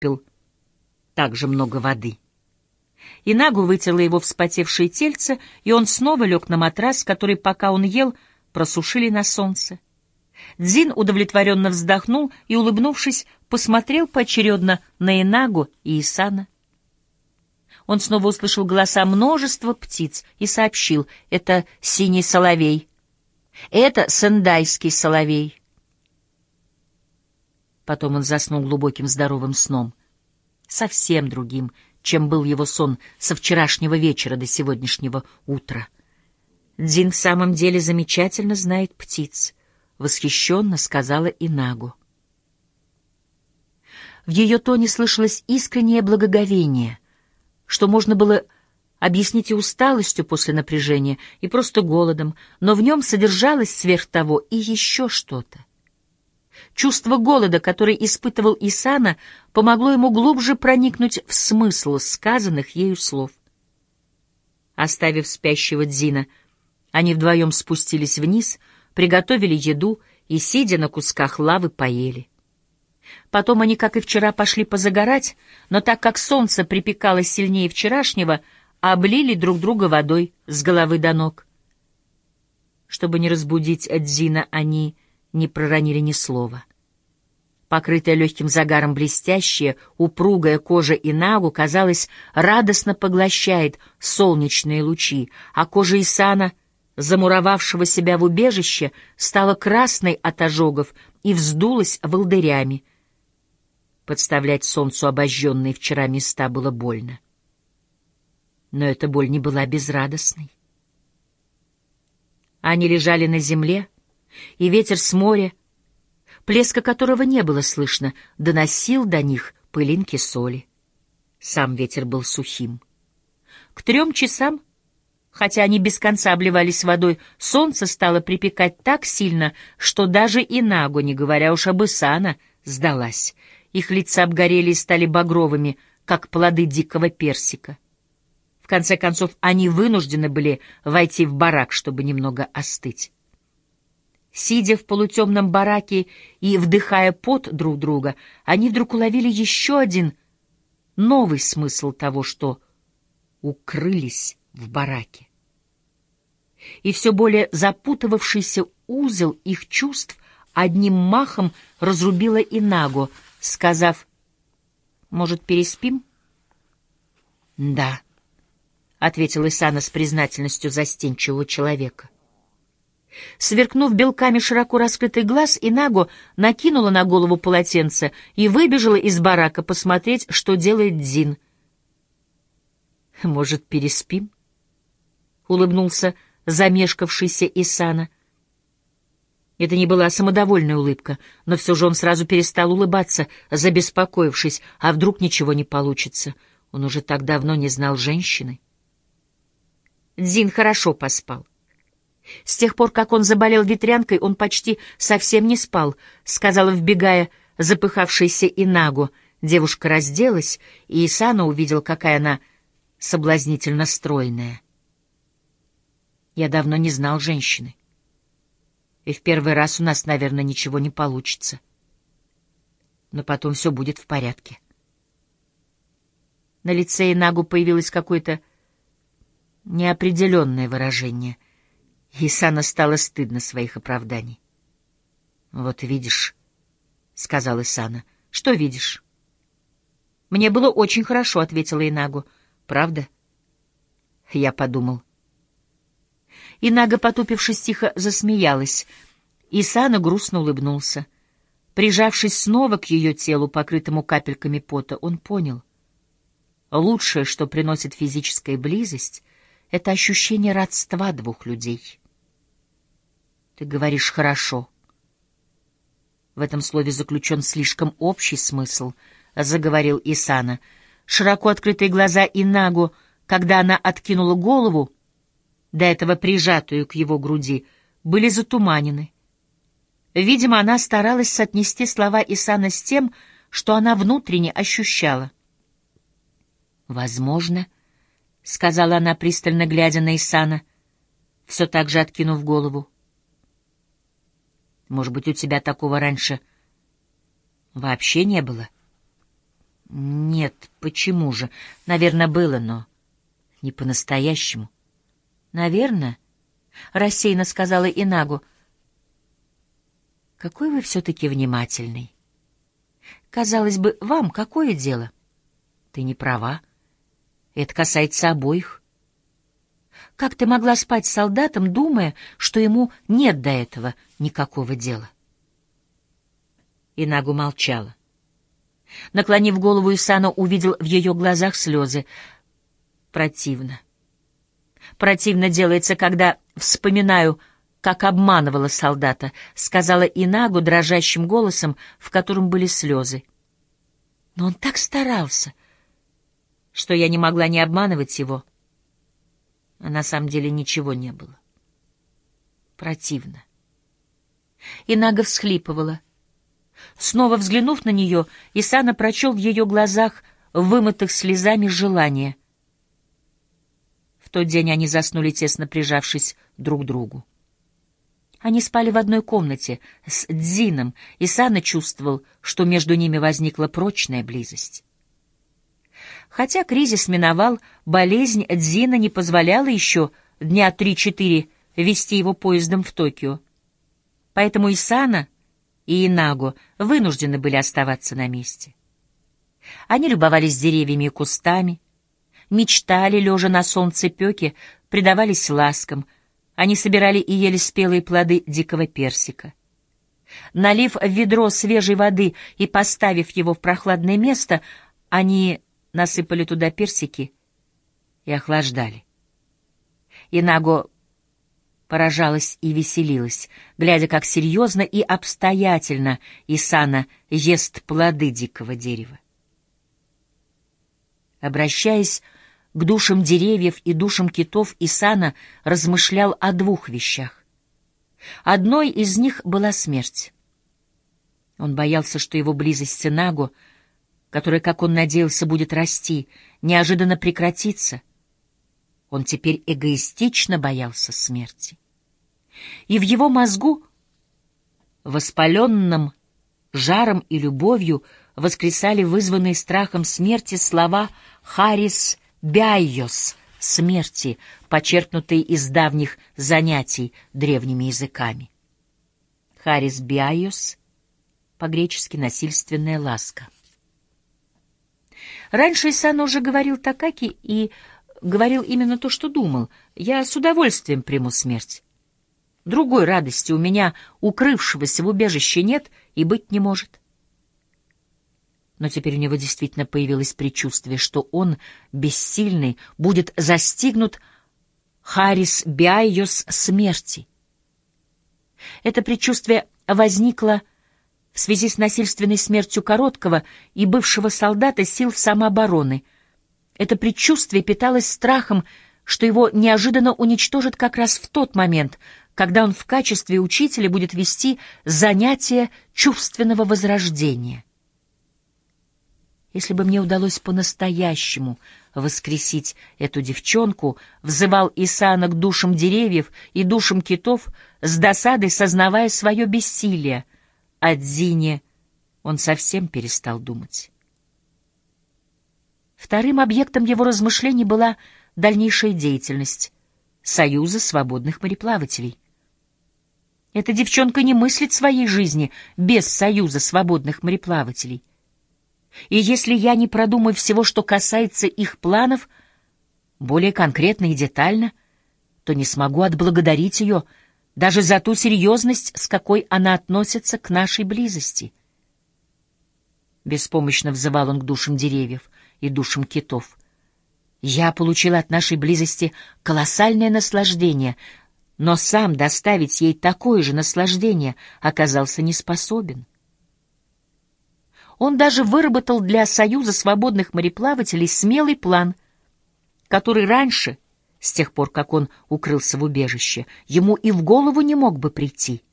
выпил так же много воды. Инагу вытерла его вспотевшее тельце, и он снова лег на матрас, который, пока он ел, просушили на солнце. Дзин удовлетворенно вздохнул и, улыбнувшись, посмотрел поочередно на Инагу и Исана. Он снова услышал голоса множества птиц и сообщил — это синий соловей. Это сендайский соловей. Потом он заснул глубоким здоровым сном, совсем другим, чем был его сон со вчерашнего вечера до сегодняшнего утра. Дзин в самом деле замечательно знает птиц, — восхищенно сказала Инагу. В ее тоне слышалось искреннее благоговение, что можно было объяснить и усталостью после напряжения, и просто голодом, но в нем содержалось сверх того и еще что-то. Чувство голода, которое испытывал Исана, помогло ему глубже проникнуть в смысл сказанных ею слов. Оставив спящего Дзина, они вдвоем спустились вниз, приготовили еду и, сидя на кусках лавы, поели. Потом они, как и вчера, пошли позагорать, но так как солнце припекало сильнее вчерашнего, облили друг друга водой с головы до ног. Чтобы не разбудить Дзина, они не проронили ни слова. Покрытая легким загаром блестящая, упругая кожа Инагу, казалось, радостно поглощает солнечные лучи, а кожа Исана, замуровавшего себя в убежище, стала красной от ожогов и вздулась волдырями. Подставлять солнцу обожженные вчера места было больно. Но эта боль не была безрадостной. Они лежали на земле, и ветер с моря, плеска которого не было слышно, доносил до них пылинки соли. Сам ветер был сухим. К трем часам, хотя они без конца обливались водой, солнце стало припекать так сильно, что даже и Нагу, не говоря уж об Исана, сдалась. Их лица обгорели и стали багровыми, как плоды дикого персика. В конце концов, они вынуждены были войти в барак, чтобы немного остыть. Сидя в полутемном бараке и вдыхая пот друг друга, они вдруг уловили еще один новый смысл того, что укрылись в бараке. И все более запутывавшийся узел их чувств одним махом разрубила Инаго, сказав, «Может, переспим?» «Да», — ответил Исана с признательностью застенчивого человека. Сверкнув белками широко раскрытый глаз, Инаго накинула на голову полотенце и выбежала из барака посмотреть, что делает Дзин. «Может, переспим?» — улыбнулся замешкавшийся Исана. Это не была самодовольная улыбка, но все же он сразу перестал улыбаться, забеспокоившись, а вдруг ничего не получится. Он уже так давно не знал женщины. Дзин хорошо поспал. С тех пор, как он заболел ветрянкой, он почти совсем не спал, — сказала, вбегая запыхавшаяся Инагу. Девушка разделась, и Исана увидел, какая она соблазнительно стройная. Я давно не знал женщины. И в первый раз у нас, наверное, ничего не получится. Но потом все будет в порядке. На лице Инагу появилось какое-то неопределенное выражение — Исана стало стыдно своих оправданий. «Вот видишь», — сказал Исана. «Что видишь?» «Мне было очень хорошо», — ответила Инагу. «Правда?» Я подумал. Инага, потупившись, тихо засмеялась. Исана грустно улыбнулся. Прижавшись снова к ее телу, покрытому капельками пота, он понял. Лучшее, что приносит физическая близость, — это ощущение родства двух людей. Ты говоришь «хорошо». В этом слове заключен слишком общий смысл, — заговорил Исана. Широко открытые глаза Инагу, когда она откинула голову, до этого прижатую к его груди, были затуманены. Видимо, она старалась соотнести слова Исана с тем, что она внутренне ощущала. «Возможно», — сказала она, пристально глядя на Исана, все так же откинув голову. Может быть, у тебя такого раньше вообще не было? Почему же? Наверное, было, но не по-настоящему. Наверное, рассеянно сказала Инагу. Какой вы все-таки внимательный. Казалось бы, вам какое дело? Ты не права. Это касается обоих. Как ты могла спать с солдатом, думая, что ему нет до этого никакого дела? Инагу молчала. Наклонив голову, Исана увидел в ее глазах слезы. Противно. Противно делается, когда вспоминаю, как обманывала солдата, сказала Инагу дрожащим голосом, в котором были слезы. Но он так старался, что я не могла не обманывать его. А на самом деле ничего не было. Противно. Инага всхлипывала. Снова взглянув на нее, Исана прочел в ее глазах, вымытых слезами, желание. В тот день они заснули, тесно прижавшись друг к другу. Они спали в одной комнате с Дзином, и Сана чувствовал, что между ними возникла прочная близость. Хотя кризис миновал, болезнь Дзина не позволяла еще дня три-четыре вести его поездом в Токио. Поэтому Исана и Инаго вынуждены были оставаться на месте. Они любовались деревьями и кустами, мечтали, лежа на солнце пеки, предавались ласкам, они собирали и ели спелые плоды дикого персика. Налив в ведро свежей воды и поставив его в прохладное место, они насыпали туда персики и охлаждали. Инаго поражалась и веселилась, глядя, как серьезно и обстоятельно Исана ест плоды дикого дерева. Обращаясь к душам деревьев и душам китов, Исана размышлял о двух вещах. Одной из них была смерть. Он боялся, что его близость с Инагу, которая, как он надеялся, будет расти, неожиданно прекратится, он теперь эгоистично боялся смерти. И в его мозгу, воспаленном жаром и любовью, воскресали вызванные страхом смерти слова «Харис Биайос» — смерти, почерпнутые из давних занятий древними языками. Харис Биайос, по-гречески «насильственная ласка». Раньше Исан уже говорил Такаки и говорил именно то, что думал. Я с удовольствием приму смерть. Другой радости у меня, укрывшегося в убежище, нет и быть не может. Но теперь у него действительно появилось предчувствие, что он, бессильный, будет застигнут Харис Биайос смерти. Это предчувствие возникло в связи с насильственной смертью Короткого и бывшего солдата сил самообороны — это предчувствие питалось страхом, что его неожиданно уничтожат как раз в тот момент, когда он в качестве учителя будет вести занятия чувственного возрождения. Если бы мне удалось по-настоящему воскресить эту девчонку, взывал Исаана к душам деревьев и душам китов, с досадой сознавая свое бессилие. О Дзине он совсем перестал думать. Вторым объектом его размышлений была дальнейшая деятельность Союза свободных мореплавателей. Эта девчонка не мыслит своей жизни без Союза свободных мореплавателей. И если я не продумаю всего, что касается их планов, более конкретно и детально, то не смогу отблагодарить ее даже за ту серьезность, с какой она относится к нашей близости. Беспомощно взывал он к душам деревьев и душам китов. Я получил от нашей близости колоссальное наслаждение, но сам доставить ей такое же наслаждение оказался не способен. Он даже выработал для Союза свободных мореплавателей смелый план, который раньше, с тех пор, как он укрылся в убежище, ему и в голову не мог бы прийти —